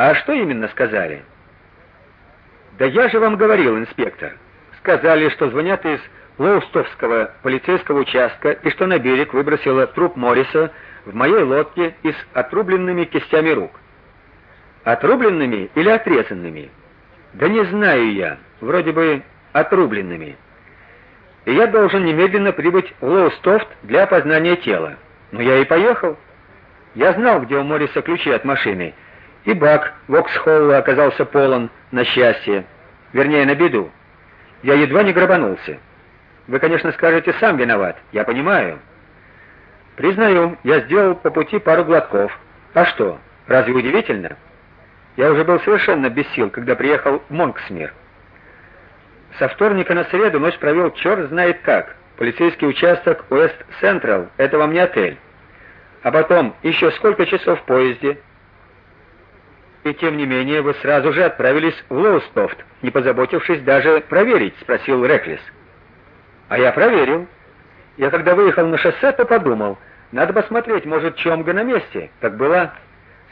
А что именно сказали? Да я же вам говорил, инспектор. Сказали, что звонят из Лоустовского полицейского участка и что на берег выбросило труп Морриса в моей лодке и с отрубленными кистями рук. Отрубленными или отрезанными? Да не знаю я, вроде бы отрубленными. И я должен немедленно прибыть в Лоустофт для опознания тела. Но я и поехал. Я знал, где у Морриса ключи от машины, и бак Воксхолла оказался полон на счастье, вернее, на беду. Я едва не грабанулся. Вы, конечно, скажете, сам виноват. Я понимаю. Признаю, я сделал по пути пару глотков. А что? Разве удивительно? Я уже был совершенно без сил, когда приехал в Монксмир. Со вторника на среду ночь провел черт знает как. Полицейский участок Уэст-Централ это вам не отель. А потом еще сколько часов в поезде? И тем не менее вы сразу же отправились в Лоустофт, не позаботившись даже проверить, спросил Реклис. А я проверил. Я когда выехал на шоссе, то подумал, надо посмотреть, может, Чомга на месте. Так было.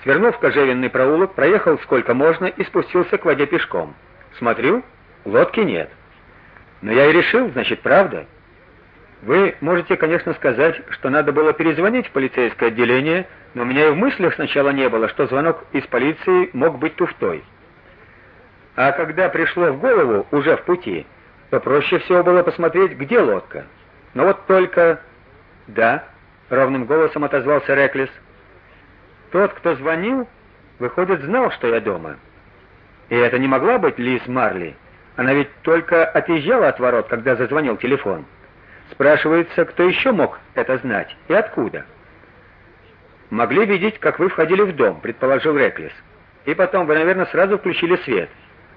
Свернув в кожевенный проулок, проехал сколько можно и спустился к воде пешком. Смотрю, лодки нет. Но я и решил, значит, правда. Вы можете, конечно, сказать, что надо было перезвонить в полицейское отделение, но у меня и в мыслях сначала не было, что звонок из полиции мог быть туфтой. А когда пришло в голову уже в пути, то проще всего было посмотреть, где лодка. Но вот только да, ровным голосом отозвался Реклис. Тот, кто звонил, выходит, знал, что я дома. И это не могла быть Лиз Марли. Она ведь только отъезжала от ворот, когда зазвонил телефон. Спрашивается, кто еще мог это знать и откуда. Могли видеть, как вы входили в дом, предположил Реклис. И потом вы, наверное, сразу включили свет,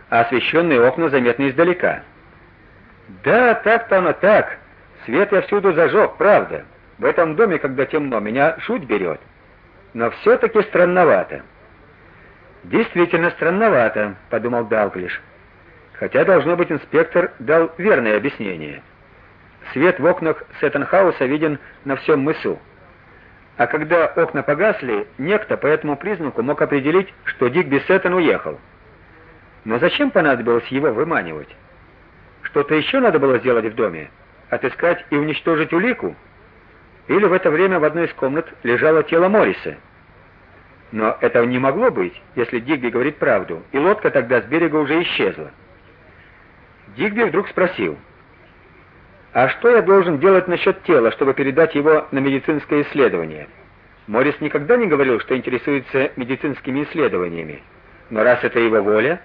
а освещенные окна заметны издалека. Да, так-то оно так. Свет я всюду зажег, правда. В этом доме, когда темно, меня шуть берет. Но все таки странновато. Действительно странновато, подумал Далглиш. Хотя должно быть инспектор дал верное объяснение. Свет в окнах Сетон-хауса виден на всем мысу. А когда окна погасли, некто по этому признаку мог определить, что Дигби Сетон уехал. Но зачем понадобилось его выманивать? Что-то еще надо было сделать в доме? Отыскать и уничтожить улику? Или в это время в одной из комнат лежало тело Морриса? Но этого не могло быть, если Дигби говорит правду, и лодка тогда с берега уже исчезла. Дигби вдруг спросил: "А что я должен делать насчет тела, чтобы передать его на медицинское исследование?" Моррис никогда не говорил, что интересуется медицинскими исследованиями. Но раз это его воля,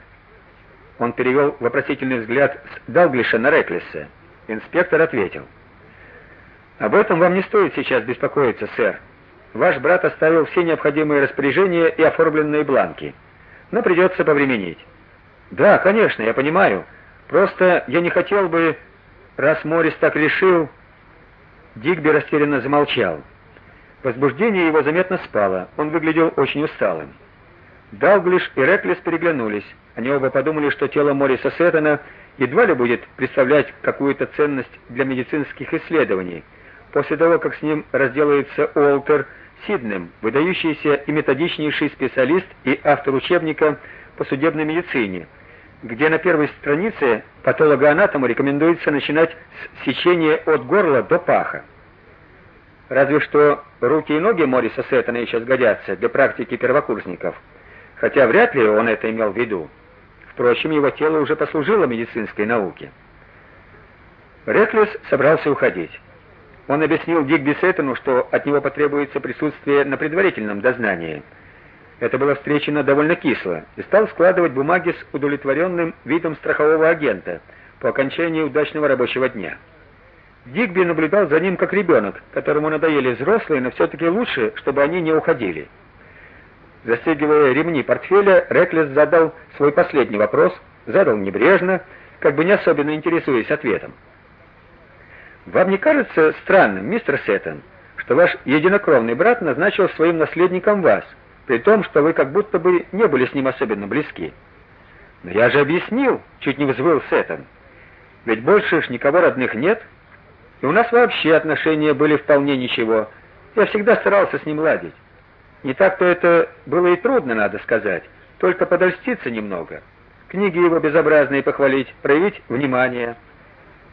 он перевел вопросительный взгляд с Далглиша на Реклиса. Инспектор ответил: "Об этом вам не стоит сейчас беспокоиться, сэр. Ваш брат оставил все необходимые распоряжения и оформленные бланки. Но придется повременить". "Да, конечно, я понимаю. Просто я не хотел бы, раз Морис так решил". Дигби растерянно замолчал. Возбуждение его заметно спало. Он выглядел очень усталым. Далглиш и Реклис переглянулись. Они оба подумали, что тело Мориса Сеттона едва ли будет представлять какую-то ценность для медицинских исследований. После того, как с ним разделается Уолтер Сиднем, выдающийся и методичнейший специалист и автор учебника по судебной медицине, где на первой странице патологоанатому рекомендуется начинать с сечения от горла до паха. Разве что руки и ноги Мориса Сеттона еще сгодятся для практики первокурсников хотя вряд ли он это имел в виду. Впрочем, его тело уже послужило медицинской науке. Реклес собрался уходить. Он объяснил Дигби Сеттону, что от него потребуется присутствие на предварительном дознании. Это было встречено довольно кисло, и стал складывать бумаги с удовлетворенным видом страхового агента по окончании удачного рабочего дня. Дигби наблюдал за ним как ребенок, которому надоели взрослые, но все таки лучше, чтобы они не уходили. Застегивая ремни портфеля, Реклес задал свой последний вопрос, задал небрежно, как бы не особенно интересуясь ответом. Вам не кажется странным, мистер Сеттон, что ваш единокровный брат назначил своим наследником вас, при том, что вы как будто бы не были с ним особенно близки? Но я же объяснил, чуть не взвыл Сеттон. Ведь больше ж никого родных нет, и у нас вообще отношения были вполне ничего. Я всегда старался с ним ладить. Не так-то это было и трудно, надо сказать, только подольститься немного. Книги его безобразные похвалить, проявить внимание.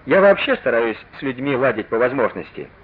Я вообще стараюсь с людьми ладить по возможности.